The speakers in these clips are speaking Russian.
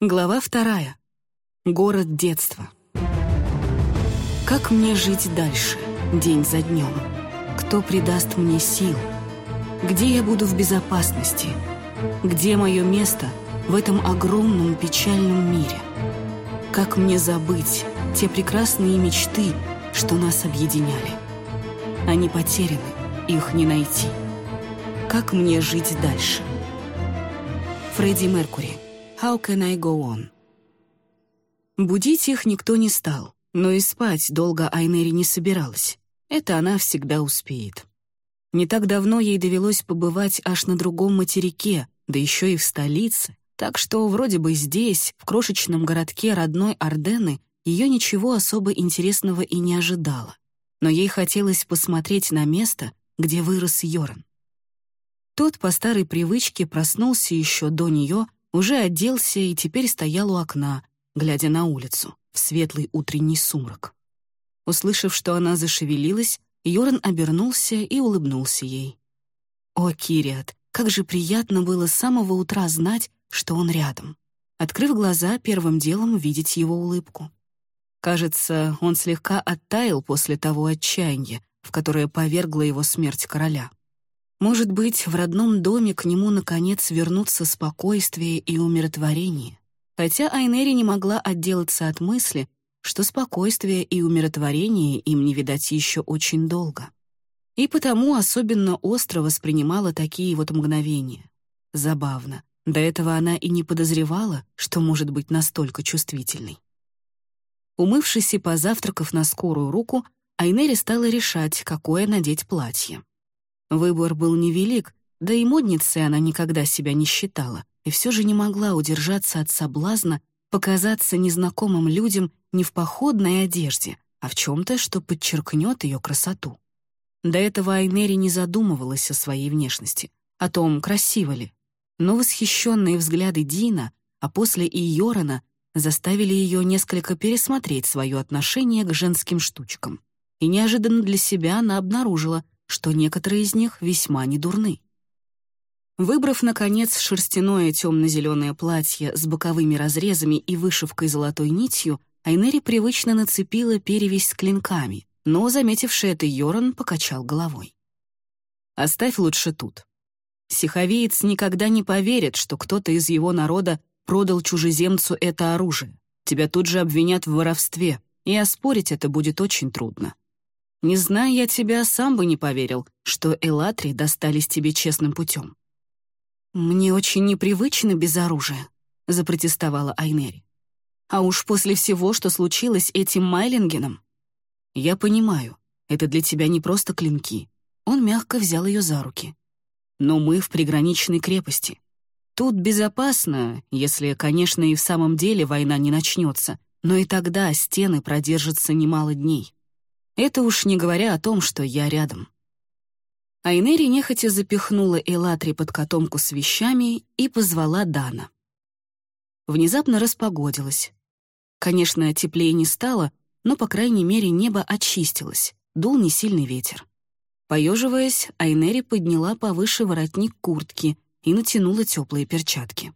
Глава вторая. Город детства. Как мне жить дальше, день за днем? Кто придаст мне сил? Где я буду в безопасности? Где мое место в этом огромном печальном мире? Как мне забыть те прекрасные мечты, что нас объединяли? Они потеряны, их не найти. Как мне жить дальше? Фредди Меркури. How can I go on? Будить их никто не стал, но и спать долго Айнери не собиралась. Это она всегда успеет. Не так давно ей довелось побывать аж на другом материке, да еще и в столице, так что вроде бы здесь, в крошечном городке родной Ордены, ее ничего особо интересного и не ожидало. Но ей хотелось посмотреть на место, где вырос Йоран. Тот по старой привычке проснулся еще до нее уже оделся и теперь стоял у окна, глядя на улицу, в светлый утренний сумрак. Услышав, что она зашевелилась, Йоран обернулся и улыбнулся ей. «О, Кириат, как же приятно было с самого утра знать, что он рядом!» Открыв глаза, первым делом видеть его улыбку. Кажется, он слегка оттаял после того отчаяния, в которое повергла его смерть короля. Может быть, в родном доме к нему, наконец, вернутся спокойствие и умиротворение. Хотя Айнери не могла отделаться от мысли, что спокойствие и умиротворение им не видать еще очень долго. И потому особенно остро воспринимала такие вот мгновения. Забавно. До этого она и не подозревала, что может быть настолько чувствительной. Умывшись и позавтракав на скорую руку, Айнери стала решать, какое надеть платье. Выбор был невелик, да и модницей она никогда себя не считала, и все же не могла удержаться от соблазна показаться незнакомым людям не в походной одежде, а в чем-то, что подчеркнет ее красоту. До этого Айнери не задумывалась о своей внешности, о том, красиво ли. Но восхищенные взгляды Дина, а после и Йорана, заставили ее несколько пересмотреть свое отношение к женским штучкам. И неожиданно для себя она обнаружила, что некоторые из них весьма недурны. Выбрав, наконец, шерстяное темно-зеленое платье с боковыми разрезами и вышивкой золотой нитью, Айнери привычно нацепила перевязь с клинками, но, заметивший это Йоран, покачал головой. «Оставь лучше тут. Сиховеец никогда не поверит, что кто-то из его народа продал чужеземцу это оружие. Тебя тут же обвинят в воровстве, и оспорить это будет очень трудно. Не зная я тебя, сам бы не поверил, что Элатри достались тебе честным путем. «Мне очень непривычно без оружия», — запротестовала Айнери. «А уж после всего, что случилось этим Майлингеном...» «Я понимаю, это для тебя не просто клинки». Он мягко взял ее за руки. «Но мы в приграничной крепости. Тут безопасно, если, конечно, и в самом деле война не начнется, но и тогда стены продержатся немало дней. Это уж не говоря о том, что я рядом. Айнери нехотя запихнула Элатри под котомку с вещами и позвала Дана. Внезапно распогодилось. Конечно, теплее не стало, но, по крайней мере, небо очистилось, дул несильный ветер. Поеживаясь, Айнери подняла повыше воротник куртки и натянула теплые перчатки.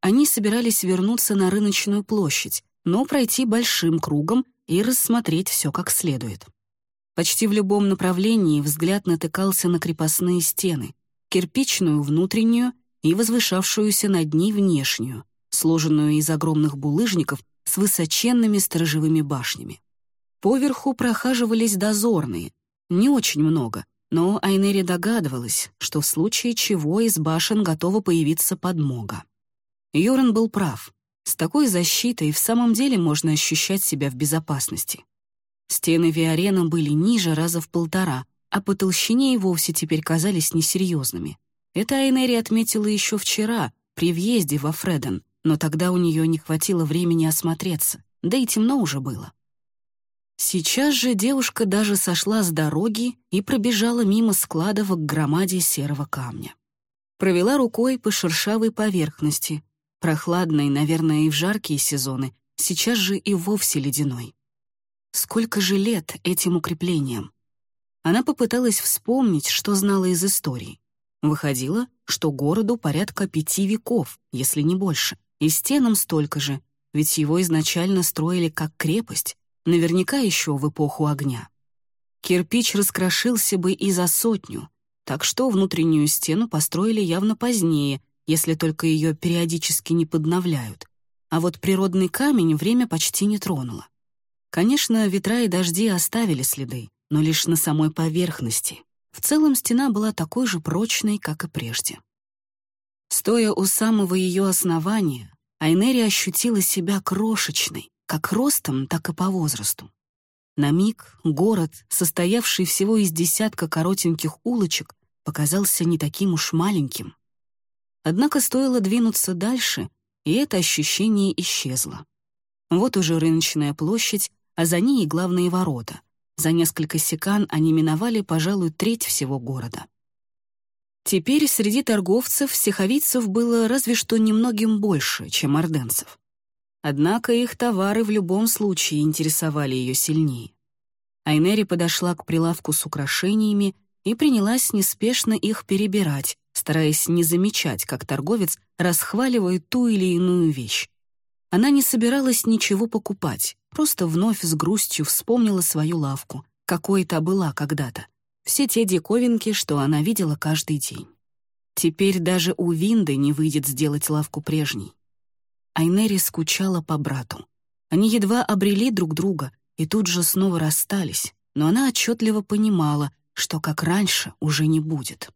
Они собирались вернуться на рыночную площадь, но пройти большим кругом и рассмотреть все как следует. Почти в любом направлении взгляд натыкался на крепостные стены, кирпичную внутреннюю и возвышавшуюся над ней внешнюю, сложенную из огромных булыжников с высоченными сторожевыми башнями. Поверху прохаживались дозорные, не очень много, но Айнери догадывалась, что в случае чего из башен готова появиться подмога. Йоран был прав. С такой защитой в самом деле можно ощущать себя в безопасности. Стены Виарена были ниже раза в полтора, а по толщине и вовсе теперь казались несерьезными. Это Айнери отметила еще вчера, при въезде во Фреден, но тогда у нее не хватило времени осмотреться, да и темно уже было. Сейчас же девушка даже сошла с дороги и пробежала мимо складов к громаде серого камня. Провела рукой по шершавой поверхности, Прохладной, наверное, и в жаркие сезоны, сейчас же и вовсе ледяной. Сколько же лет этим укреплениям? Она попыталась вспомнить, что знала из истории. Выходило, что городу порядка пяти веков, если не больше. И стенам столько же, ведь его изначально строили как крепость, наверняка еще в эпоху огня. Кирпич раскрошился бы и за сотню, так что внутреннюю стену построили явно позднее, если только ее периодически не подновляют. А вот природный камень время почти не тронуло. Конечно, ветра и дожди оставили следы, но лишь на самой поверхности. В целом стена была такой же прочной, как и прежде. Стоя у самого ее основания, Айнери ощутила себя крошечной, как ростом, так и по возрасту. На миг город, состоявший всего из десятка коротеньких улочек, показался не таким уж маленьким. Однако стоило двинуться дальше, и это ощущение исчезло. Вот уже рыночная площадь, а за ней и главные ворота. За несколько секан они миновали, пожалуй, треть всего города. Теперь среди торговцев сиховицев было разве что немногим больше, чем орденцев. Однако их товары в любом случае интересовали ее сильнее. Айнери подошла к прилавку с украшениями и принялась неспешно их перебирать, стараясь не замечать, как торговец расхваливает ту или иную вещь. Она не собиралась ничего покупать, просто вновь с грустью вспомнила свою лавку, какой та была когда-то. Все те диковинки, что она видела каждый день. Теперь даже у Винды не выйдет сделать лавку прежней. Айнери скучала по брату. Они едва обрели друг друга и тут же снова расстались, но она отчетливо понимала, что как раньше уже не будет.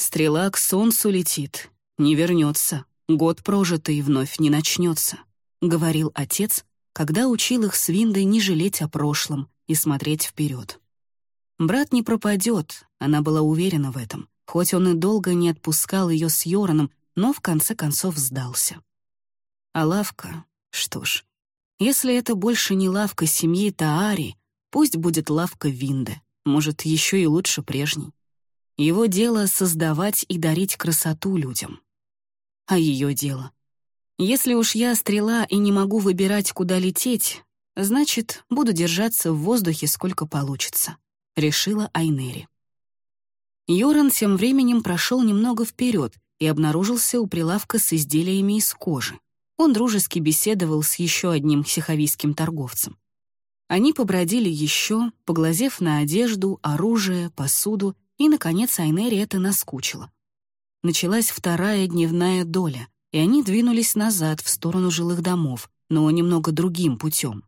Стрела к солнцу летит, не вернется, год прожитый вновь не начнется, говорил отец, когда учил их с Виндой не жалеть о прошлом и смотреть вперед. Брат не пропадет, она была уверена в этом, хоть он и долго не отпускал ее с Йораном, но в конце концов сдался. А лавка, что ж, если это больше не лавка семьи Таари, пусть будет лавка Винды, может, еще и лучше прежней. Его дело — создавать и дарить красоту людям. А ее дело? Если уж я стрела и не могу выбирать, куда лететь, значит, буду держаться в воздухе сколько получится, — решила Айнери. Йоран тем временем прошел немного вперед и обнаружился у прилавка с изделиями из кожи он дружески беседовал с еще одним сиховийским торговцем. Они побродили еще, поглазев на одежду, оружие, посуду, и, наконец, Айнери это наскучило. Началась вторая дневная доля, и они двинулись назад в сторону жилых домов, но немного другим путем.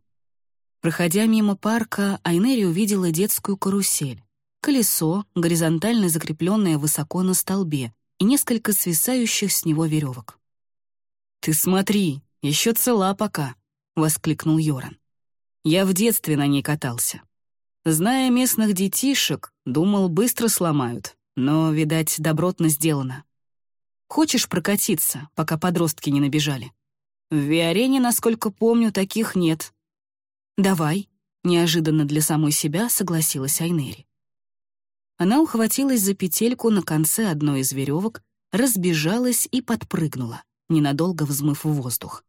Проходя мимо парка, Айнери увидела детскую карусель, колесо, горизонтально закрепленное высоко на столбе, и несколько свисающих с него веревок. «Ты смотри, еще цела пока», — воскликнул Йоран. «Я в детстве на ней катался. Зная местных детишек, думал, быстро сломают, но, видать, добротно сделано. Хочешь прокатиться, пока подростки не набежали? В Виарене, насколько помню, таких нет». «Давай», — неожиданно для самой себя согласилась Айнери. Она ухватилась за петельку на конце одной из веревок, разбежалась и подпрыгнула ненадолго взмыв в воздух.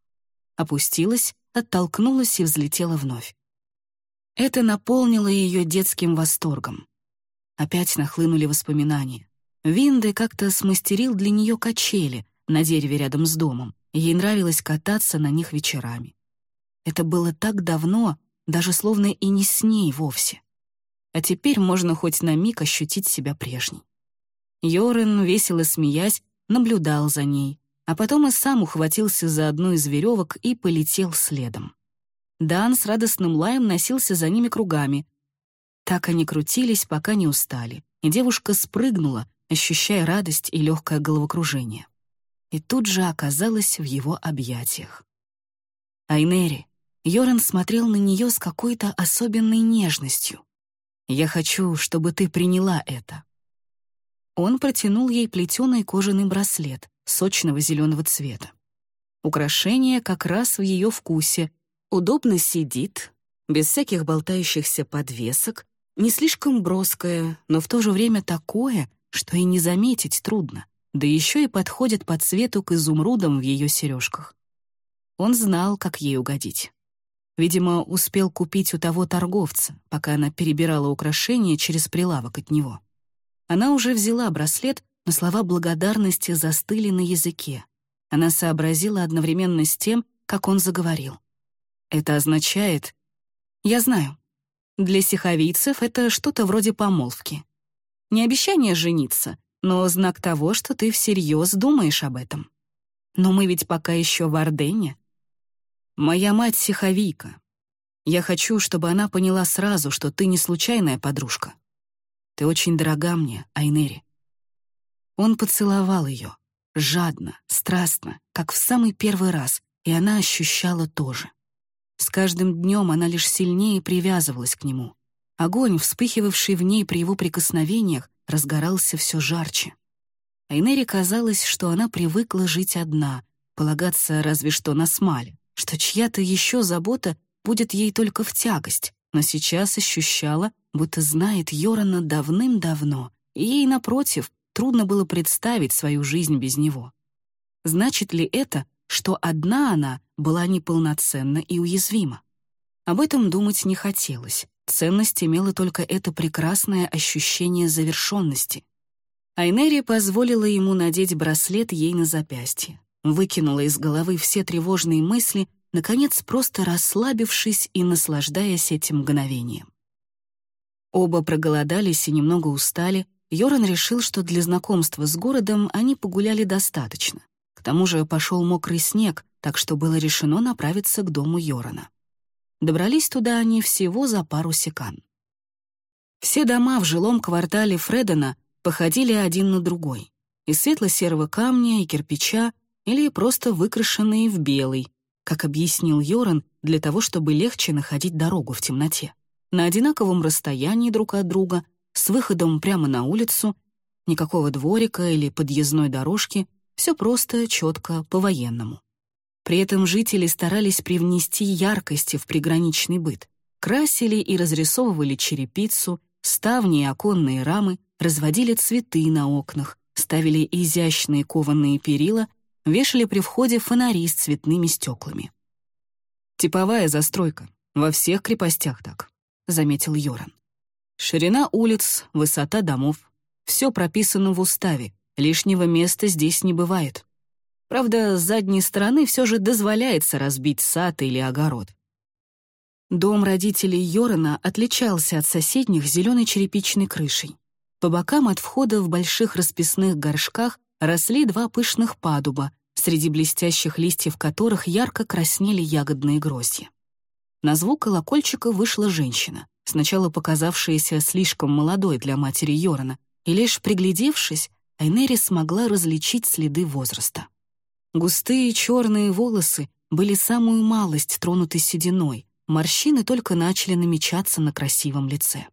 Опустилась, оттолкнулась и взлетела вновь. Это наполнило ее детским восторгом. Опять нахлынули воспоминания. Винды как-то смастерил для нее качели на дереве рядом с домом. Ей нравилось кататься на них вечерами. Это было так давно, даже словно и не с ней вовсе. А теперь можно хоть на миг ощутить себя прежней. Йорен, весело смеясь, наблюдал за ней, а потом и сам ухватился за одну из веревок и полетел следом. Дан с радостным лаем носился за ними кругами. Так они крутились, пока не устали, и девушка спрыгнула, ощущая радость и легкое головокружение. И тут же оказалась в его объятиях. Айнери, Йоран смотрел на нее с какой-то особенной нежностью. «Я хочу, чтобы ты приняла это». Он протянул ей плетеный кожаный браслет, сочного зеленого цвета. Украшение как раз в ее вкусе, удобно сидит, без всяких болтающихся подвесок, не слишком броское, но в то же время такое, что и не заметить трудно, да еще и подходит по цвету к изумрудам в ее сережках. Он знал, как ей угодить. Видимо, успел купить у того торговца, пока она перебирала украшения через прилавок от него. Она уже взяла браслет но слова благодарности застыли на языке. Она сообразила одновременно с тем, как он заговорил. «Это означает...» «Я знаю. Для сиховийцев это что-то вроде помолвки. Не обещание жениться, но знак того, что ты всерьез думаешь об этом. Но мы ведь пока еще в Ордене. Моя мать сиховийка. Я хочу, чтобы она поняла сразу, что ты не случайная подружка. Ты очень дорога мне, Айнери. Он поцеловал ее, жадно, страстно, как в самый первый раз, и она ощущала тоже. С каждым днем она лишь сильнее привязывалась к нему. Огонь, вспыхивавший в ней при его прикосновениях, разгорался все жарче. Айнери казалось, что она привыкла жить одна, полагаться разве что на смаль, что чья-то еще забота будет ей только в тягость, но сейчас ощущала, будто знает Йорана давным-давно, и ей, напротив, трудно было представить свою жизнь без него. Значит ли это, что одна она была неполноценна и уязвима? Об этом думать не хотелось. Ценность имела только это прекрасное ощущение завершенности. Айнери позволила ему надеть браслет ей на запястье, выкинула из головы все тревожные мысли, наконец просто расслабившись и наслаждаясь этим мгновением. Оба проголодались и немного устали, Йоран решил, что для знакомства с городом они погуляли достаточно. Тому же пошел мокрый снег, так что было решено направиться к дому Йорана. Добрались туда они всего за пару секан. Все дома в жилом квартале Фредена походили один на другой. Из светло-серого камня и кирпича или просто выкрашенные в белый, как объяснил Йоран, для того, чтобы легче находить дорогу в темноте. На одинаковом расстоянии друг от друга, с выходом прямо на улицу, никакого дворика или подъездной дорожки, все просто, четко, по-военному. При этом жители старались привнести яркости в приграничный быт, красили и разрисовывали черепицу, ставни и оконные рамы, разводили цветы на окнах, ставили изящные кованые перила, вешали при входе фонари с цветными стеклами. «Типовая застройка. Во всех крепостях так», — заметил Йоран. «Ширина улиц, высота домов. Все прописано в уставе, лишнего места здесь не бывает. Правда, с задней стороны все же дозволяется разбить сад или огород. Дом родителей Йорана отличался от соседних зеленой черепичной крышей. По бокам от входа в больших расписных горшках росли два пышных падуба, среди блестящих листьев которых ярко краснели ягодные грозди. На звук колокольчика вышла женщина, сначала показавшаяся слишком молодой для матери Йорана, и лишь приглядевшись, Айнери смогла различить следы возраста. Густые черные волосы были самую малость тронуты сединой, морщины только начали намечаться на красивом лице.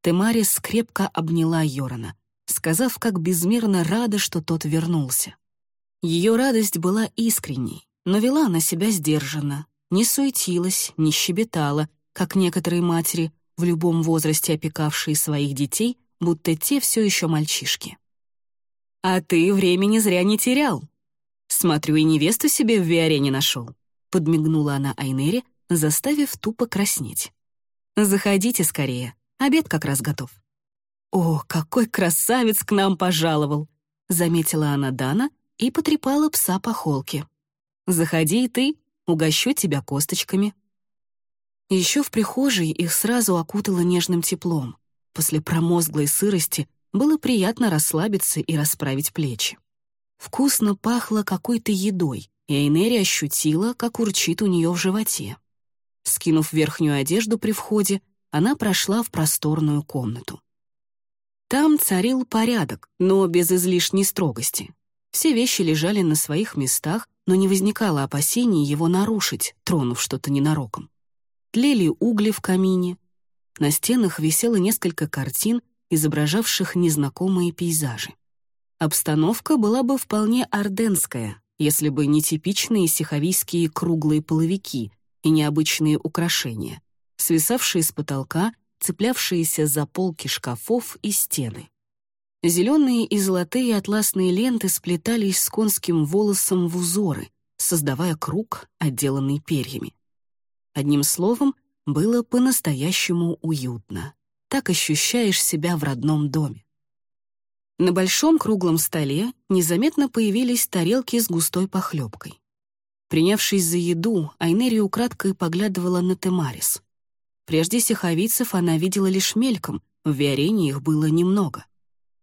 Темарис крепко обняла Йорана, сказав, как безмерно рада, что тот вернулся. Ее радость была искренней, но вела она себя сдержанно, не суетилась, не щебетала, как некоторые матери, в любом возрасте опекавшие своих детей, будто те все еще мальчишки. «А ты времени зря не терял», Смотрю, и невесту себе в Виарене нашел. Подмигнула она Айнере, заставив тупо краснеть. «Заходите скорее, обед как раз готов». «О, какой красавец к нам пожаловал!» — заметила она Дана и потрепала пса по холке. «Заходи и ты, угощу тебя косточками». Еще в прихожей их сразу окутало нежным теплом. После промозглой сырости было приятно расслабиться и расправить плечи. Вкусно пахло какой-то едой, и Эйнери ощутила, как урчит у нее в животе. Скинув верхнюю одежду при входе, она прошла в просторную комнату. Там царил порядок, но без излишней строгости. Все вещи лежали на своих местах, но не возникало опасений его нарушить, тронув что-то ненароком. Тлели угли в камине. На стенах висело несколько картин, изображавших незнакомые пейзажи. Обстановка была бы вполне орденская, если бы не типичные сиховийские круглые половики и необычные украшения, свисавшие с потолка, цеплявшиеся за полки шкафов и стены. Зеленые и золотые атласные ленты сплетались с конским волосом в узоры, создавая круг, отделанный перьями. Одним словом, было по-настоящему уютно. Так ощущаешь себя в родном доме. На большом круглом столе незаметно появились тарелки с густой похлебкой. Принявшись за еду, Айнери украдкой поглядывала на Темарис. Прежде сиховицев она видела лишь мельком, в Виарене их было немного.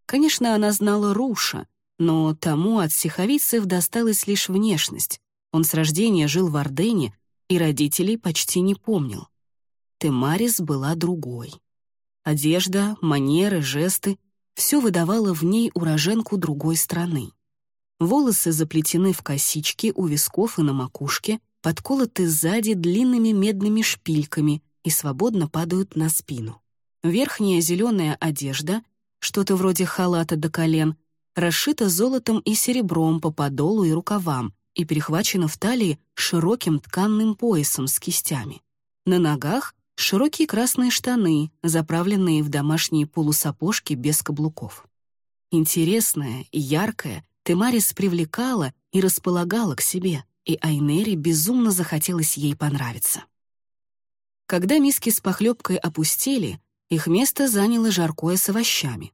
Конечно, она знала Руша, но тому от сиховицев досталась лишь внешность. Он с рождения жил в Ордене и родителей почти не помнил. Темарис была другой. Одежда, манеры, жесты — все выдавало в ней уроженку другой страны. Волосы заплетены в косички у висков и на макушке, подколоты сзади длинными медными шпильками и свободно падают на спину. Верхняя зеленая одежда, что-то вроде халата до колен, расшита золотом и серебром по подолу и рукавам и перехвачена в талии широким тканным поясом с кистями. На ногах — широкие красные штаны, заправленные в домашние полусапожки без каблуков. Интересная и яркая, Темарис привлекала и располагала к себе, и Айнери безумно захотелось ей понравиться. Когда миски с похлебкой опустили, их место заняло жаркое с овощами.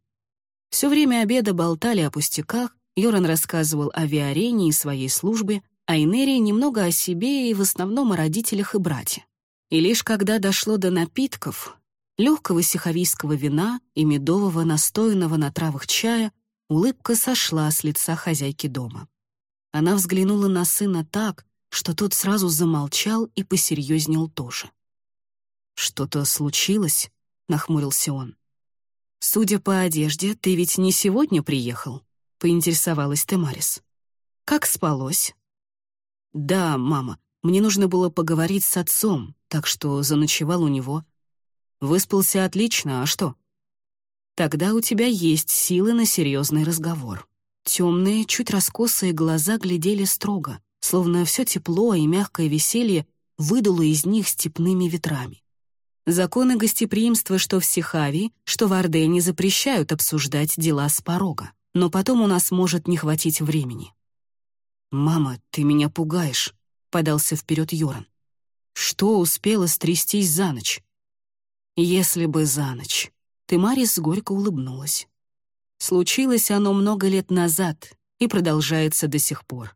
Все время обеда болтали о пустяках, Йоран рассказывал о Виарене и своей службе, а Инери немного о себе и в основном о родителях и брате. И лишь когда дошло до напитков, легкого сиховийского вина и медового настоянного на травах чая, Улыбка сошла с лица хозяйки дома. Она взглянула на сына так, что тот сразу замолчал и посерьезнел тоже. «Что-то случилось?» — нахмурился он. «Судя по одежде, ты ведь не сегодня приехал?» — поинтересовалась Темарис. «Как спалось?» «Да, мама, мне нужно было поговорить с отцом, так что заночевал у него. Выспался отлично, а что?» Тогда у тебя есть силы на серьезный разговор. Темные, чуть раскосые глаза глядели строго, словно все тепло и мягкое веселье выдуло из них степными ветрами. Законы гостеприимства что в Сихави, что в Ордене запрещают обсуждать дела с порога, но потом у нас может не хватить времени. «Мама, ты меня пугаешь», — подался вперед Йоран. «Что успела стрястись за ночь?» «Если бы за ночь», Темарис горько улыбнулась. Случилось оно много лет назад и продолжается до сих пор.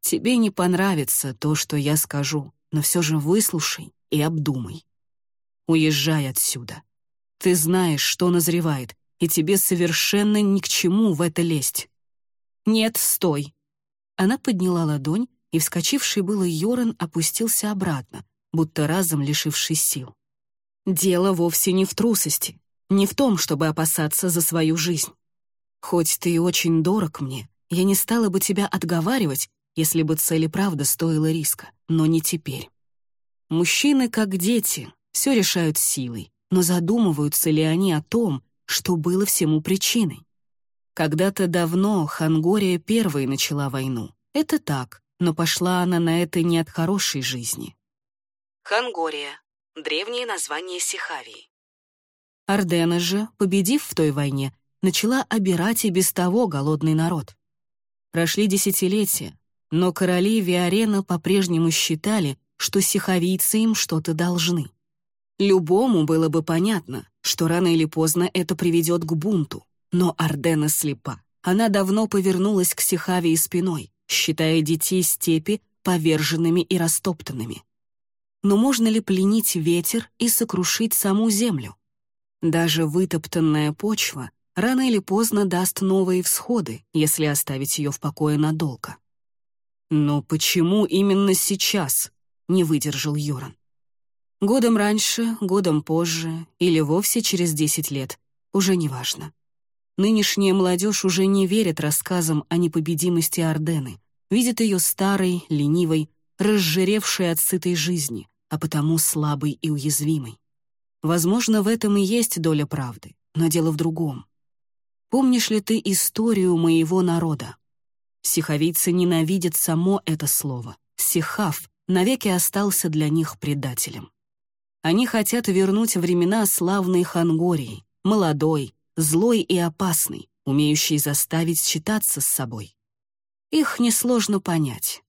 Тебе не понравится то, что я скажу, но все же выслушай и обдумай. Уезжай отсюда. Ты знаешь, что назревает, и тебе совершенно ни к чему в это лезть. Нет, стой. Она подняла ладонь, и вскочивший было Йоран опустился обратно, будто разом лишившись сил. Дело вовсе не в трусости. Не в том, чтобы опасаться за свою жизнь. Хоть ты и очень дорог мне, я не стала бы тебя отговаривать, если бы цель и правда стоила риска, но не теперь. Мужчины, как дети, все решают силой, но задумываются ли они о том, что было всему причиной? Когда-то давно Хангория первой начала войну. Это так, но пошла она на это не от хорошей жизни. Хангория — древнее название Сихавии. Ордена же, победив в той войне, начала обирать и без того голодный народ. Прошли десятилетия, но короли Виарена по-прежнему считали, что сиховийцы им что-то должны. Любому было бы понятно, что рано или поздно это приведет к бунту, но Ордена слепа. Она давно повернулась к Сихавии спиной, считая детей степи поверженными и растоптанными. Но можно ли пленить ветер и сокрушить саму землю? Даже вытоптанная почва рано или поздно даст новые всходы, если оставить ее в покое надолго. «Но почему именно сейчас?» — не выдержал Йоран. Годом раньше, годом позже или вовсе через десять лет, уже не важно. Нынешняя молодежь уже не верит рассказам о непобедимости Ордены, видит ее старой, ленивой, разжиревшей от сытой жизни, а потому слабой и уязвимой. Возможно, в этом и есть доля правды, но дело в другом. Помнишь ли ты историю моего народа? Сиховицы ненавидят само это слово. Сихав навеки остался для них предателем. Они хотят вернуть времена славной Хангории, молодой, злой и опасный, умеющий заставить считаться с собой. Их несложно понять.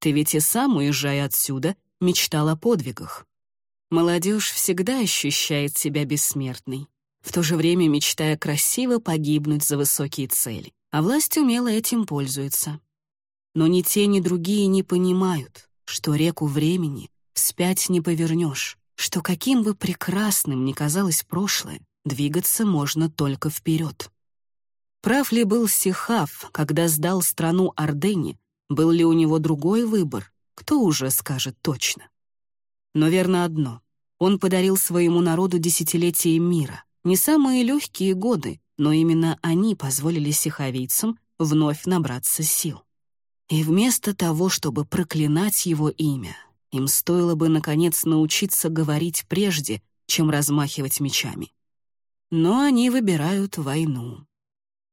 Ты ведь и сам, уезжая отсюда, мечтал о подвигах. Молодежь всегда ощущает себя бессмертной. в то же время мечтая красиво погибнуть за высокие цели. А власть умело этим пользуется. Но ни те, ни другие не понимают, что реку времени вспять не повернешь, что каким бы прекрасным ни казалось прошлое, двигаться можно только вперед. Прав ли был Сихав, когда сдал страну Ордене, был ли у него другой выбор, кто уже скажет точно. Но верно одно — он подарил своему народу десятилетие мира, не самые легкие годы, но именно они позволили сихавийцам вновь набраться сил. И вместо того, чтобы проклинать его имя, им стоило бы, наконец, научиться говорить прежде, чем размахивать мечами. Но они выбирают войну.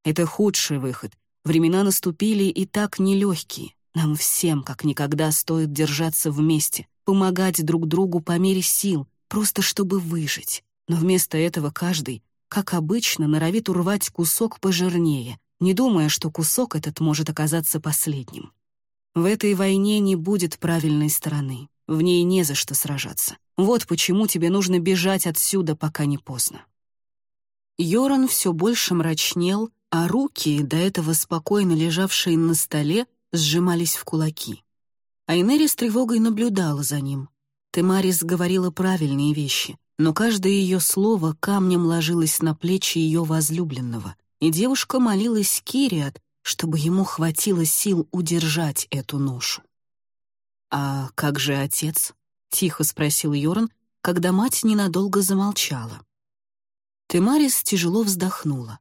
Это худший выход. Времена наступили и так нелегкие. Нам всем, как никогда, стоит держаться вместе, помогать друг другу по мере сил, просто чтобы выжить. Но вместо этого каждый, как обычно, норовит урвать кусок пожирнее, не думая, что кусок этот может оказаться последним. В этой войне не будет правильной стороны, в ней не за что сражаться. Вот почему тебе нужно бежать отсюда, пока не поздно. Йоран все больше мрачнел, а руки, до этого спокойно лежавшие на столе, сжимались в кулаки. Айнери с тревогой наблюдала за ним. Темарис говорила правильные вещи, но каждое ее слово камнем ложилось на плечи ее возлюбленного, и девушка молилась Кириат, чтобы ему хватило сил удержать эту ношу. «А как же отец?» — тихо спросил Йорн, когда мать ненадолго замолчала. Темарис тяжело вздохнула.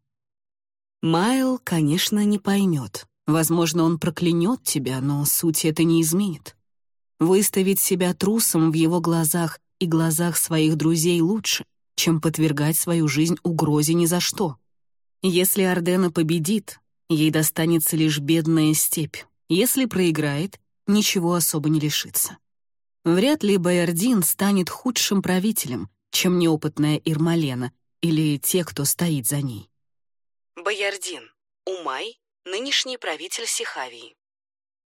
«Майл, конечно, не поймет. Возможно, он проклянет тебя, но суть это не изменит. Выставить себя трусом в его глазах и глазах своих друзей лучше, чем подвергать свою жизнь угрозе ни за что. Если Ардена победит, ей достанется лишь бедная степь. Если проиграет, ничего особо не лишится. Вряд ли Байердин станет худшим правителем, чем неопытная Ирмалена или те, кто стоит за ней. Боярдин, Умай, нынешний правитель Сихавии.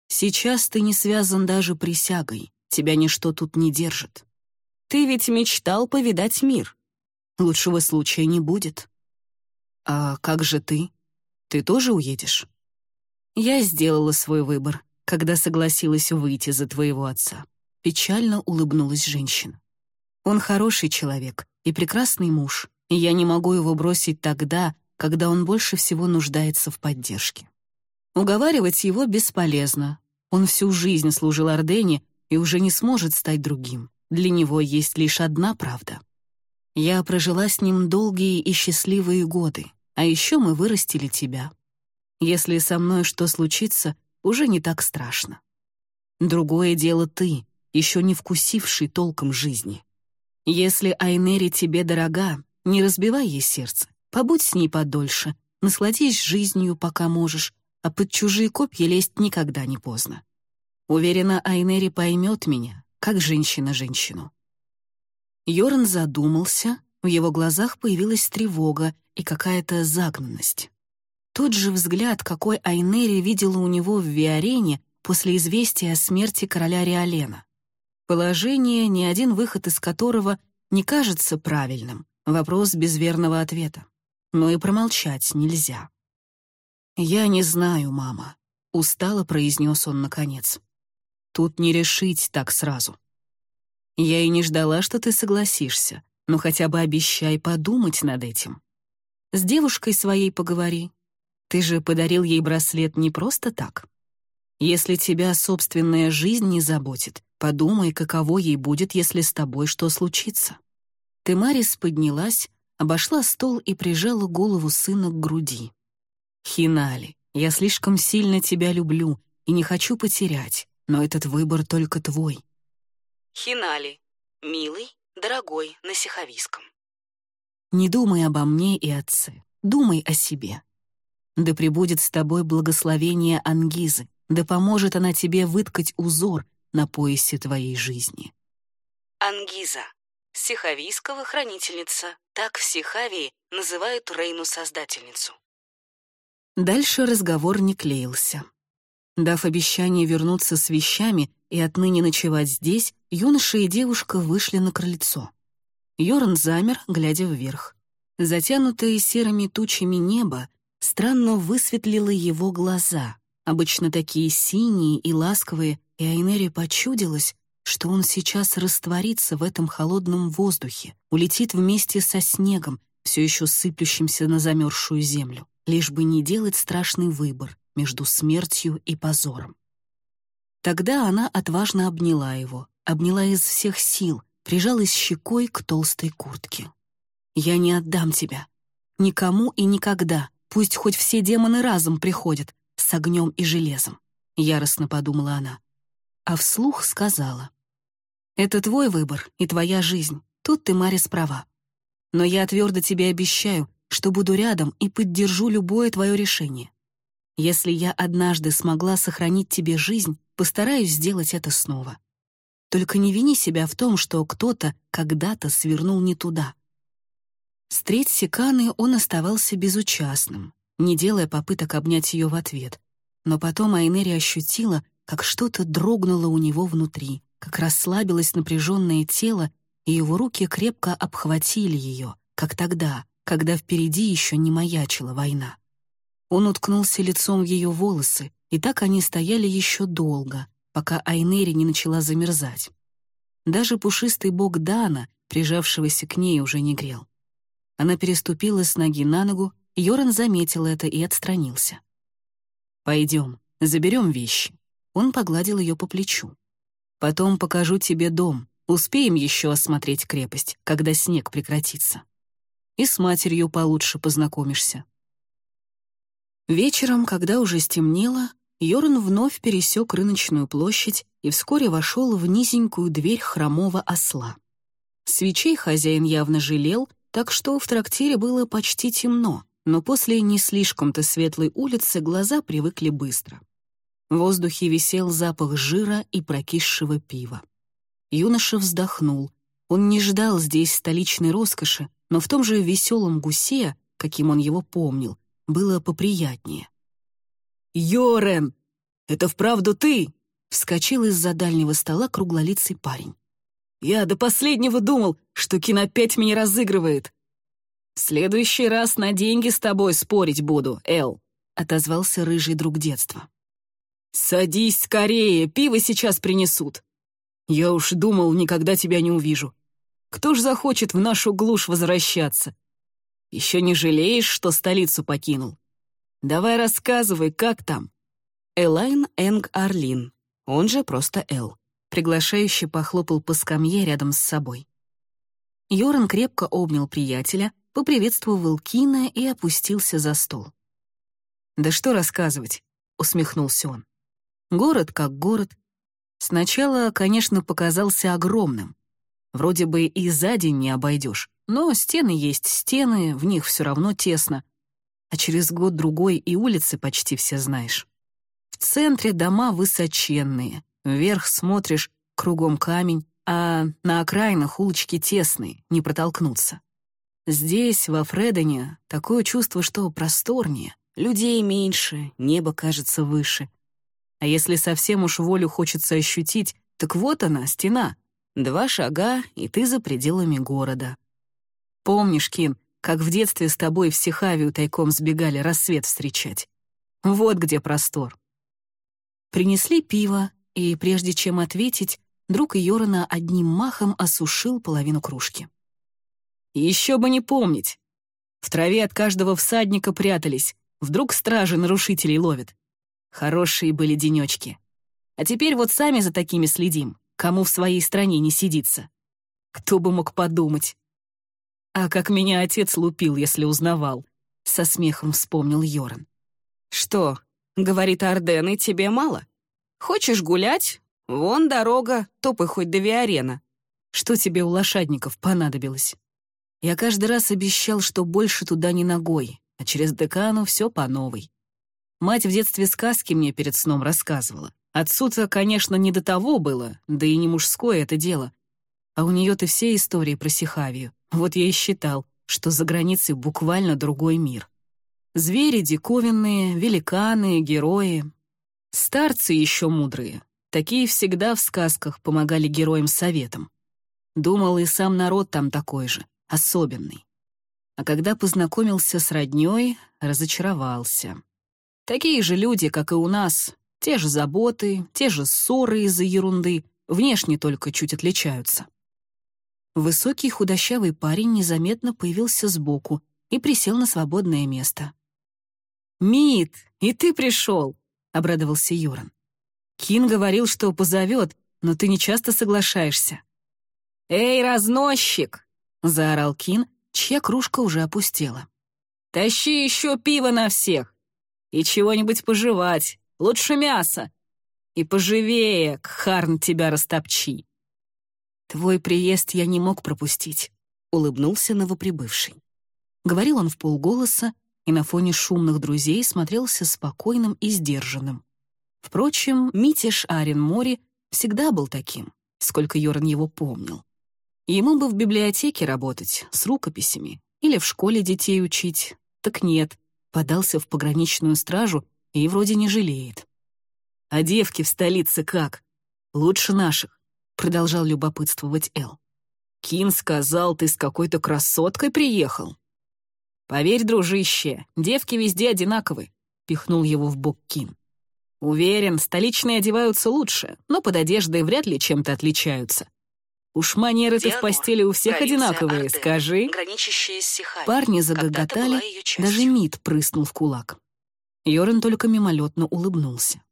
Сейчас ты не связан даже присягой, тебя ничто тут не держит. Ты ведь мечтал повидать мир. Лучшего случая не будет. А как же ты? Ты тоже уедешь? Я сделала свой выбор, когда согласилась выйти за твоего отца. Печально улыбнулась женщина. Он хороший человек и прекрасный муж, и я не могу его бросить тогда, когда он больше всего нуждается в поддержке. Уговаривать его бесполезно. Он всю жизнь служил Ордене и уже не сможет стать другим. Для него есть лишь одна правда. Я прожила с ним долгие и счастливые годы, а еще мы вырастили тебя. Если со мной что случится, уже не так страшно. Другое дело ты, еще не вкусивший толком жизни. Если Айнери тебе дорога, не разбивай ей сердце, побудь с ней подольше, насладись жизнью, пока можешь, а под чужие копья лезть никогда не поздно. Уверена, Айнери поймет меня, как женщина женщину. Йорн задумался, в его глазах появилась тревога и какая-то загнанность. Тот же взгляд, какой Айнери видела у него в Виарене после известия о смерти короля Риолена. Положение, ни один выход из которого не кажется правильным, вопрос без верного ответа. Но и промолчать нельзя. «Я не знаю, мама», — устало произнес он наконец. Тут не решить так сразу. Я и не ждала, что ты согласишься, но хотя бы обещай подумать над этим. С девушкой своей поговори. Ты же подарил ей браслет не просто так. Если тебя собственная жизнь не заботит, подумай, каково ей будет, если с тобой что случится. Ты, Марис, поднялась, обошла стол и прижала голову сына к груди. «Хинали, я слишком сильно тебя люблю и не хочу потерять но этот выбор только твой. Хинали. Милый, дорогой, на сиховиском. Не думай обо мне и отце, думай о себе. Да пребудет с тобой благословение Ангизы, да поможет она тебе выткать узор на поясе твоей жизни. Ангиза. Сихавийского хранительница. Так в Сихавии называют Рейну-создательницу. Дальше разговор не клеился. Дав обещание вернуться с вещами и отныне ночевать здесь, юноша и девушка вышли на крыльцо. Йорн замер, глядя вверх. Затянутое серыми тучами небо странно высветлило его глаза, обычно такие синие и ласковые, и Айнере почудилось, что он сейчас растворится в этом холодном воздухе, улетит вместе со снегом, все еще сыплющимся на замерзшую землю, лишь бы не делать страшный выбор между смертью и позором. Тогда она отважно обняла его, обняла из всех сил, прижалась щекой к толстой куртке. «Я не отдам тебя. Никому и никогда. Пусть хоть все демоны разом приходят, с огнем и железом», — яростно подумала она. А вслух сказала. «Это твой выбор и твоя жизнь. Тут ты, Марис, права. Но я твердо тебе обещаю, что буду рядом и поддержу любое твое решение. Если я однажды смогла сохранить тебе жизнь, постараюсь сделать это снова. Только не вини себя в том, что кто-то когда-то свернул не туда. С треть секаны он оставался безучастным, не делая попыток обнять ее в ответ. Но потом Айнери ощутила, как что-то дрогнуло у него внутри, как расслабилось напряженное тело, и его руки крепко обхватили ее, как тогда, когда впереди еще не маячила война. Он уткнулся лицом в ее волосы, и так они стояли еще долго, пока Айнери не начала замерзать. Даже пушистый бок Дана, прижавшегося к ней, уже не грел. Она переступила с ноги на ногу, Йоран заметил это и отстранился. «Пойдем, заберем вещи». Он погладил ее по плечу. «Потом покажу тебе дом. Успеем еще осмотреть крепость, когда снег прекратится. И с матерью получше познакомишься». Вечером, когда уже стемнело, Йорн вновь пересек рыночную площадь и вскоре вошел в низенькую дверь хромого осла. Свечей хозяин явно жалел, так что в трактире было почти темно, но после не слишком-то светлой улицы глаза привыкли быстро. В воздухе висел запах жира и прокисшего пива. Юноша вздохнул. Он не ждал здесь столичной роскоши, но в том же веселом гусе, каким он его помнил, было поприятнее. «Йорен! Это вправду ты?» — вскочил из-за дальнего стола круглолицый парень. «Я до последнего думал, что Кин опять меня разыгрывает». «В следующий раз на деньги с тобой спорить буду, Эл», — отозвался рыжий друг детства. «Садись скорее, пиво сейчас принесут». «Я уж думал, никогда тебя не увижу. Кто ж захочет в нашу глушь возвращаться? Еще не жалеешь, что столицу покинул? Давай рассказывай, как там?» Элайн Энг Арлин, он же просто Эл, приглашающе похлопал по скамье рядом с собой. Йоран крепко обнял приятеля, поприветствовал Кина и опустился за стол. «Да что рассказывать?» — усмехнулся он. «Город как город. Сначала, конечно, показался огромным. Вроде бы и за день не обойдешь, но стены есть стены, в них все равно тесно а через год-другой и улицы почти все знаешь. В центре дома высоченные, вверх смотришь, кругом камень, а на окраинах улочки тесные, не протолкнуться. Здесь, во Фредоне, такое чувство, что просторнее, людей меньше, небо кажется выше. А если совсем уж волю хочется ощутить, так вот она, стена. Два шага, и ты за пределами города. Помнишь, Кин, как в детстве с тобой в Сихавию тайком сбегали рассвет встречать. Вот где простор. Принесли пиво, и прежде чем ответить, друг Йорона одним махом осушил половину кружки. Еще бы не помнить. В траве от каждого всадника прятались, вдруг стражи нарушителей ловят. Хорошие были денечки. А теперь вот сами за такими следим, кому в своей стране не сидится. Кто бы мог подумать. «А как меня отец лупил, если узнавал», — со смехом вспомнил Йоран. «Что, — говорит Арден, — тебе мало? Хочешь гулять? Вон дорога, топай хоть до Виарена. Что тебе у лошадников понадобилось? Я каждый раз обещал, что больше туда не ногой, а через декану все по новой. Мать в детстве сказки мне перед сном рассказывала. Отцу-то, конечно, не до того было, да и не мужское это дело. А у нее-то все истории про Сихавию. Вот я и считал, что за границей буквально другой мир. Звери диковинные, великаны, герои. Старцы еще мудрые. Такие всегда в сказках помогали героям советам. Думал, и сам народ там такой же, особенный. А когда познакомился с роднёй, разочаровался. Такие же люди, как и у нас, те же заботы, те же ссоры из-за ерунды, внешне только чуть отличаются. Высокий худощавый парень незаметно появился сбоку и присел на свободное место. «Мит, и ты пришел!» — обрадовался Юран. «Кин говорил, что позовет, но ты не часто соглашаешься». «Эй, разносчик!» — заорал Кин, чья кружка уже опустела. «Тащи еще пиво на всех! И чего-нибудь пожевать, лучше мяса! И поживее, Кхарн тебя растопчи!» «Твой приезд я не мог пропустить», — улыбнулся новоприбывший. Говорил он в полголоса и на фоне шумных друзей смотрелся спокойным и сдержанным. Впрочем, Митиш Арен Мори всегда был таким, сколько Йорн его помнил. Ему бы в библиотеке работать, с рукописями, или в школе детей учить. Так нет, подался в пограничную стражу и вроде не жалеет. «А девки в столице как? Лучше наших», — продолжал любопытствовать Эл. «Кин сказал, ты с какой-то красоткой приехал». «Поверь, дружище, девки везде одинаковы», — пихнул его в бок Кин. «Уверен, столичные одеваются лучше, но под одеждой вряд ли чем-то отличаются. Уж манеры-то в постели у всех одинаковые, скажи. Парни загоготали, даже Мид прыснул в кулак. Йорен только мимолетно улыбнулся.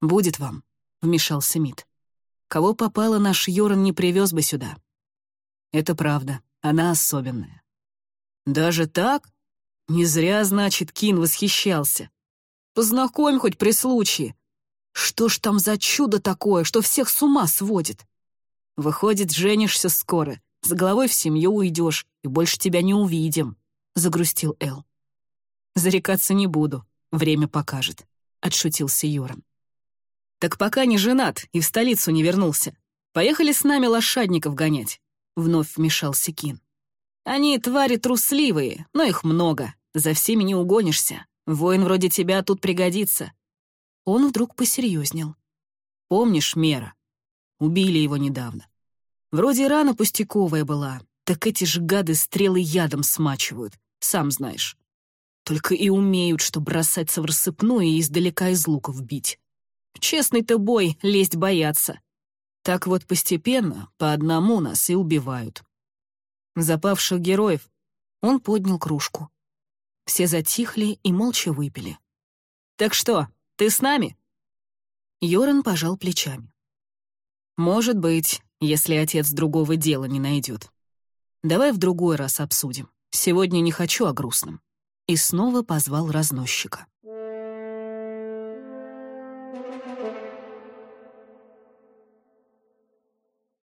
«Будет вам», — вмешался Мид. «Кого попало, наш Йорен не привез бы сюда». «Это правда, она особенная». «Даже так? Не зря, значит, Кин восхищался. Познакомь хоть при случае. Что ж там за чудо такое, что всех с ума сводит?» Выходит, женишься скоро, с головой в семью уйдешь, и больше тебя не увидим», — загрустил Эл. «Зарекаться не буду, время покажет», — отшутился Йоран. «Так пока не женат и в столицу не вернулся. Поехали с нами лошадников гонять», — вновь вмешался Кин. «Они твари трусливые, но их много, за всеми не угонишься. Воин вроде тебя тут пригодится». Он вдруг посерьезнел. «Помнишь Мера? Убили его недавно. Вроде рана пустяковая была, так эти же гады стрелы ядом смачивают, сам знаешь. Только и умеют, что бросаться в рассыпную и издалека из луков бить. честный-то бой лезть боятся. Так вот постепенно, по одному нас и убивают. Запавших героев он поднял кружку. Все затихли и молча выпили. «Так что, ты с нами?» Йоран пожал плечами. «Может быть, если отец другого дела не найдет. Давай в другой раз обсудим. Сегодня не хочу о грустном». И снова позвал разносчика.